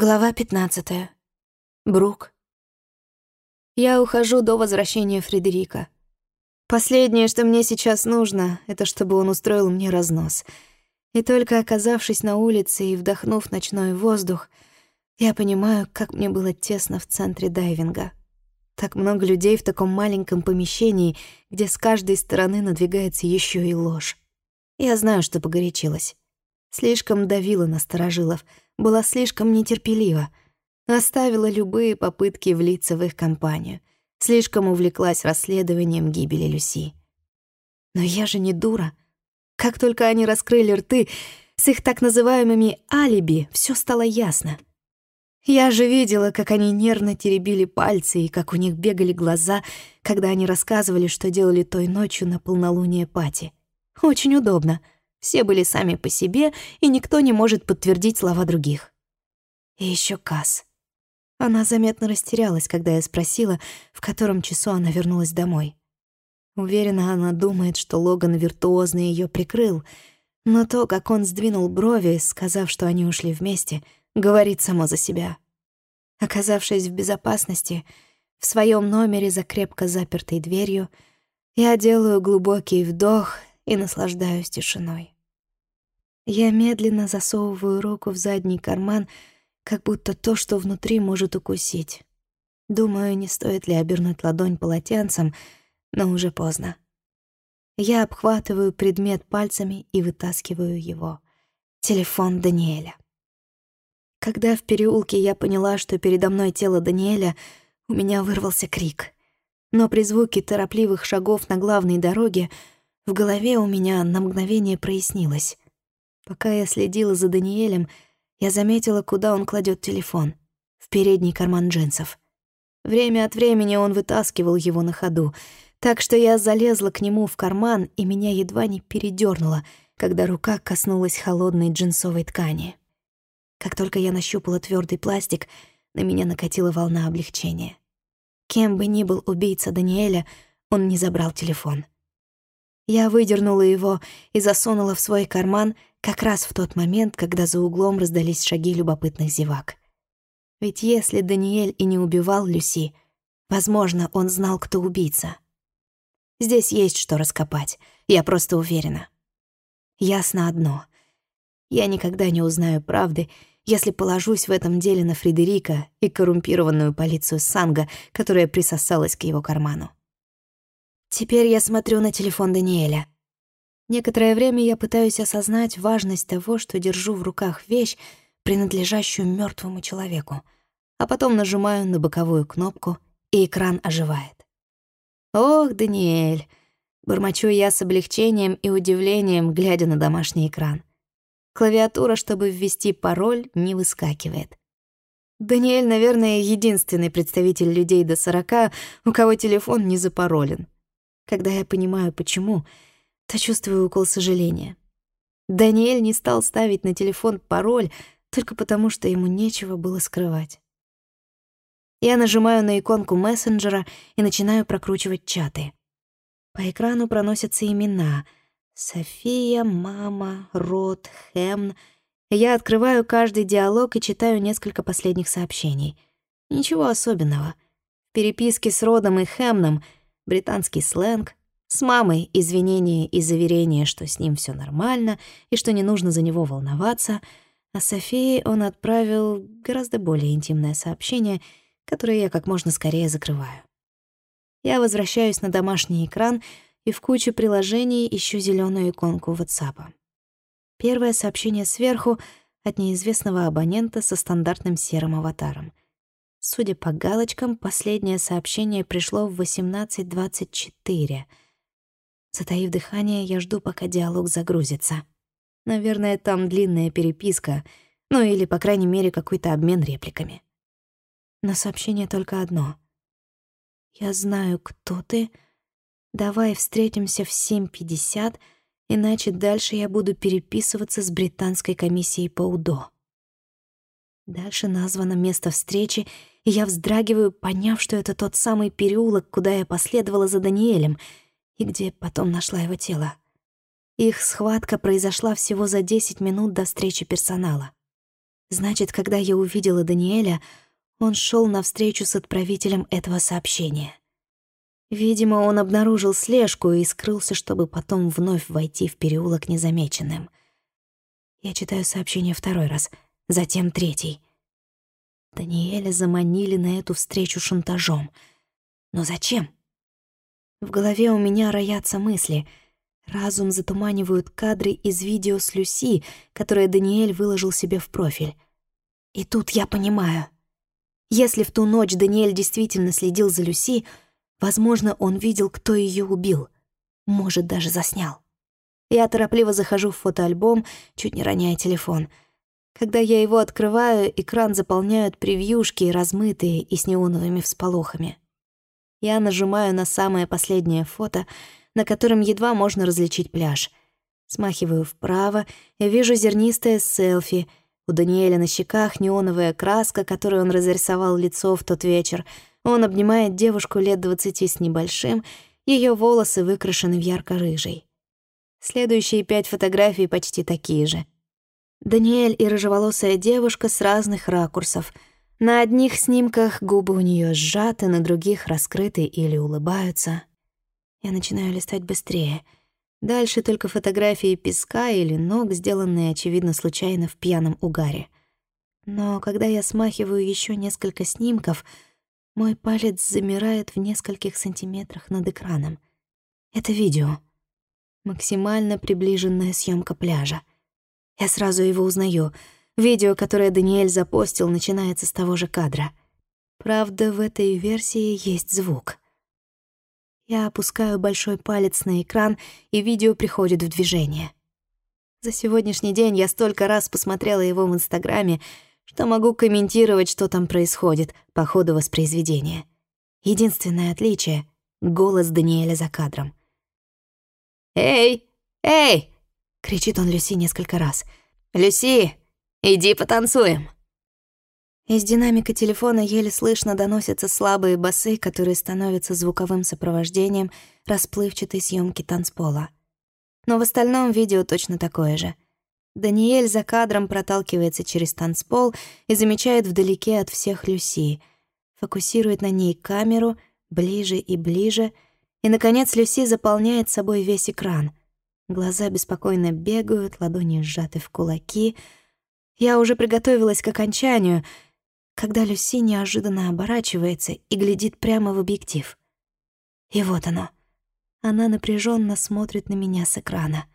Глава 15. Брук. Я ухожу до возвращения Фредерика. Последнее, что мне сейчас нужно, это чтобы он устроил мне разнос. И только оказавшись на улице и вдохнув ночной воздух, я понимаю, как мне было тесно в центре дайвинга. Так много людей в таком маленьком помещении, где с каждой стороны надвигается еще и ложь. Я знаю, что погорячилась. Слишком давила на сторожилов — была слишком нетерпелива, оставила любые попытки влиться в их компанию, слишком увлеклась расследованием гибели Люси. Но я же не дура. Как только они раскрыли рты, с их так называемыми «алиби» все стало ясно. Я же видела, как они нервно теребили пальцы и как у них бегали глаза, когда они рассказывали, что делали той ночью на полнолуние Пати. Очень удобно — все были сами по себе, и никто не может подтвердить слова других. И еще Касс. Она заметно растерялась, когда я спросила, в котором часу она вернулась домой. Уверена, она думает, что Логан виртуозно ее прикрыл, но то, как он сдвинул брови, сказав, что они ушли вместе, говорит само за себя. Оказавшись в безопасности, в своем номере за крепко запертой дверью, я делаю глубокий вдох и наслаждаюсь тишиной. Я медленно засовываю руку в задний карман, как будто то, что внутри, может укусить. Думаю, не стоит ли обернуть ладонь полотенцем, но уже поздно. Я обхватываю предмет пальцами и вытаскиваю его. Телефон Даниэля. Когда в переулке я поняла, что передо мной тело Даниэля, у меня вырвался крик. Но при звуке торопливых шагов на главной дороге — в голове у меня на мгновение прояснилось. Пока я следила за Даниэлем, я заметила, куда он кладет телефон. В передний карман джинсов. Время от времени он вытаскивал его на ходу, так что я залезла к нему в карман, и меня едва не передёрнуло, когда рука коснулась холодной джинсовой ткани. Как только я нащупала твердый пластик, на меня накатила волна облегчения. Кем бы ни был убийца Даниэля, он не забрал телефон. Я выдернула его и засунула в свой карман как раз в тот момент, когда за углом раздались шаги любопытных зевак. Ведь если Даниэль и не убивал Люси, возможно, он знал, кто убийца. Здесь есть что раскопать, я просто уверена. Ясно одно. Я никогда не узнаю правды, если положусь в этом деле на Фредерика и коррумпированную полицию Санга, которая присосалась к его карману. Теперь я смотрю на телефон Даниэля. Некоторое время я пытаюсь осознать важность того, что держу в руках вещь, принадлежащую мертвому человеку, а потом нажимаю на боковую кнопку, и экран оживает. «Ох, Даниэль!» — бормочу я с облегчением и удивлением, глядя на домашний экран. Клавиатура, чтобы ввести пароль, не выскакивает. Даниэль, наверное, единственный представитель людей до сорока, у кого телефон не запаролен. Когда я понимаю, почему, то чувствую укол сожаления. Даниэль не стал ставить на телефон пароль только потому, что ему нечего было скрывать. Я нажимаю на иконку мессенджера и начинаю прокручивать чаты. По экрану проносятся имена — София, мама, Рот, Хемн. Я открываю каждый диалог и читаю несколько последних сообщений. Ничего особенного. В переписке с Родом и Хемном — британский сленг, с мамой извинения и заверения, что с ним все нормально и что не нужно за него волноваться, а Софии он отправил гораздо более интимное сообщение, которое я как можно скорее закрываю. Я возвращаюсь на домашний экран и в куче приложений ищу зеленую иконку WhatsApp. Первое сообщение сверху от неизвестного абонента со стандартным серым аватаром — Судя по галочкам, последнее сообщение пришло в 18.24. Затаив дыхание, я жду, пока диалог загрузится. Наверное, там длинная переписка, ну или, по крайней мере, какой-то обмен репликами. Но сообщение только одно. «Я знаю, кто ты. Давай встретимся в 7.50, иначе дальше я буду переписываться с британской комиссией по УДО». Дальше названо место встречи, я вздрагиваю, поняв, что это тот самый переулок, куда я последовала за Даниэлем, и где потом нашла его тело. Их схватка произошла всего за 10 минут до встречи персонала. Значит, когда я увидела Даниэля, он шел навстречу с отправителем этого сообщения. Видимо, он обнаружил слежку и скрылся, чтобы потом вновь войти в переулок незамеченным. Я читаю сообщение второй раз, затем третий. Даниэля заманили на эту встречу шантажом. Но зачем? В голове у меня роятся мысли. Разум затуманивают кадры из видео с Люси, которое Даниэль выложил себе в профиль. И тут я понимаю. Если в ту ночь Даниэль действительно следил за Люси, возможно, он видел, кто ее убил. Может, даже заснял. Я торопливо захожу в фотоальбом, чуть не роняя телефон. Когда я его открываю, экран заполняют превьюшки, размытые и с неоновыми всполохами. Я нажимаю на самое последнее фото, на котором едва можно различить пляж. Смахиваю вправо и вижу зернистое селфи. У Даниэля на щеках неоновая краска, которой он разрисовал лицо в тот вечер. Он обнимает девушку лет двадцати с небольшим, ее волосы выкрашены в ярко-рыжий. Следующие пять фотографий почти такие же. Даниэль и рыжеволосая девушка с разных ракурсов. На одних снимках губы у нее сжаты, на других раскрыты или улыбаются. Я начинаю листать быстрее. Дальше только фотографии песка или ног, сделанные, очевидно, случайно в пьяном угаре. Но когда я смахиваю еще несколько снимков, мой палец замирает в нескольких сантиметрах над экраном. Это видео. Максимально приближенная съемка пляжа. Я сразу его узнаю. Видео, которое Даниэль запостил, начинается с того же кадра. Правда, в этой версии есть звук. Я опускаю большой палец на экран, и видео приходит в движение. За сегодняшний день я столько раз посмотрела его в Инстаграме, что могу комментировать, что там происходит по ходу воспроизведения. Единственное отличие — голос Даниэля за кадром. «Эй! Эй!» — кричит он Люси несколько раз. «Люси, иди потанцуем!» Из динамика телефона еле слышно доносятся слабые басы, которые становятся звуковым сопровождением расплывчатой съемки танцпола. Но в остальном видео точно такое же. Даниэль за кадром проталкивается через танцпол и замечает вдалеке от всех Люси. Фокусирует на ней камеру ближе и ближе — и, наконец, Люси заполняет собой весь экран. Глаза беспокойно бегают, ладони сжаты в кулаки. Я уже приготовилась к окончанию, когда Люси неожиданно оборачивается и глядит прямо в объектив. И вот оно. Она напряженно смотрит на меня с экрана.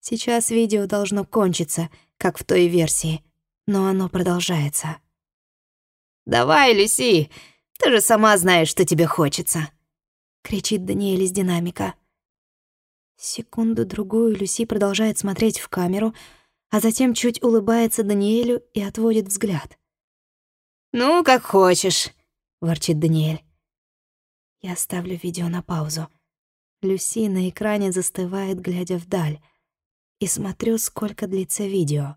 Сейчас видео должно кончиться, как в той версии, но оно продолжается. «Давай, Люси, ты же сама знаешь, что тебе хочется», кричит Даниэль из динамика. Секунду-другую Люси продолжает смотреть в камеру, а затем чуть улыбается Даниэлю и отводит взгляд. «Ну, как хочешь», — ворчит Даниэль. Я ставлю видео на паузу. Люси на экране застывает, глядя вдаль. И смотрю, сколько длится видео.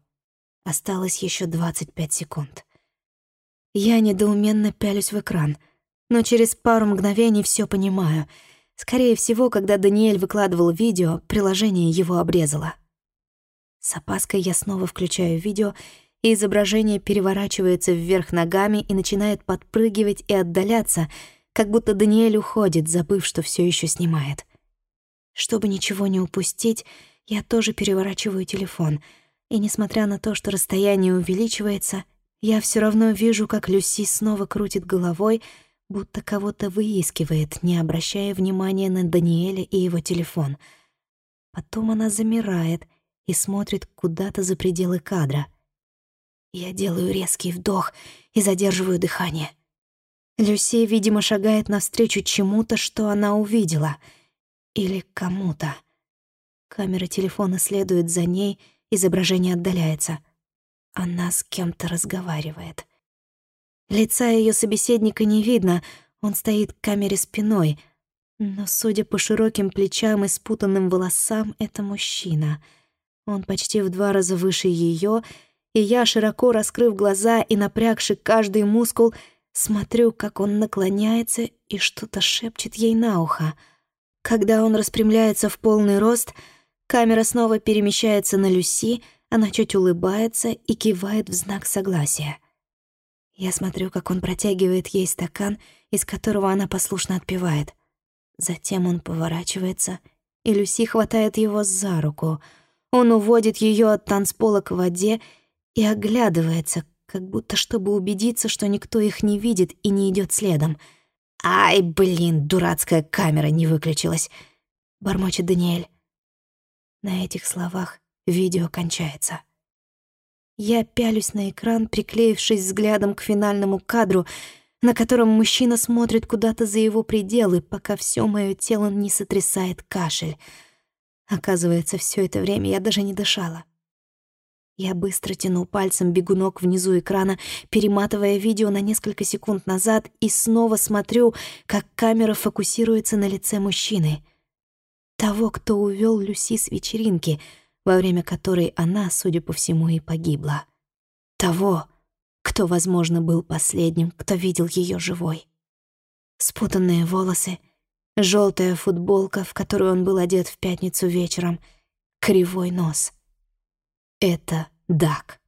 Осталось еще 25 секунд. Я недоуменно пялюсь в экран — но через пару мгновений все понимаю. Скорее всего, когда Даниэль выкладывал видео, приложение его обрезало. С опаской я снова включаю видео, и изображение переворачивается вверх ногами и начинает подпрыгивать и отдаляться, как будто Даниэль уходит, забыв, что все еще снимает. Чтобы ничего не упустить, я тоже переворачиваю телефон, и несмотря на то, что расстояние увеличивается, я все равно вижу, как Люси снова крутит головой, будто кого-то выискивает, не обращая внимания на Даниэля и его телефон. Потом она замирает и смотрит куда-то за пределы кадра. Я делаю резкий вдох и задерживаю дыхание. Люси, видимо, шагает навстречу чему-то, что она увидела. Или кому-то. Камера телефона следует за ней, изображение отдаляется. Она с кем-то разговаривает. Лица ее собеседника не видно, он стоит к камере спиной. Но, судя по широким плечам и спутанным волосам, это мужчина. Он почти в два раза выше ее, и я, широко раскрыв глаза и напрягши каждый мускул, смотрю, как он наклоняется и что-то шепчет ей на ухо. Когда он распрямляется в полный рост, камера снова перемещается на Люси, она чуть улыбается и кивает в знак согласия. Я смотрю, как он протягивает ей стакан, из которого она послушно отпивает. Затем он поворачивается, и Люси хватает его за руку. Он уводит ее от танцпола к воде и оглядывается, как будто чтобы убедиться, что никто их не видит и не идет следом. «Ай, блин, дурацкая камера не выключилась!» — бормочет Даниэль. На этих словах видео кончается. Я пялюсь на экран, приклеившись взглядом к финальному кадру, на котором мужчина смотрит куда-то за его пределы, пока все мое тело не сотрясает кашель. Оказывается, все это время я даже не дышала. Я быстро тяну пальцем бегунок внизу экрана, перематывая видео на несколько секунд назад и снова смотрю, как камера фокусируется на лице мужчины. Того, кто увел Люси с вечеринки, во время которой она, судя по всему, и погибла. Того, кто, возможно, был последним, кто видел ее живой. Спутанные волосы, желтая футболка, в которую он был одет в пятницу вечером, кривой нос — это Дак.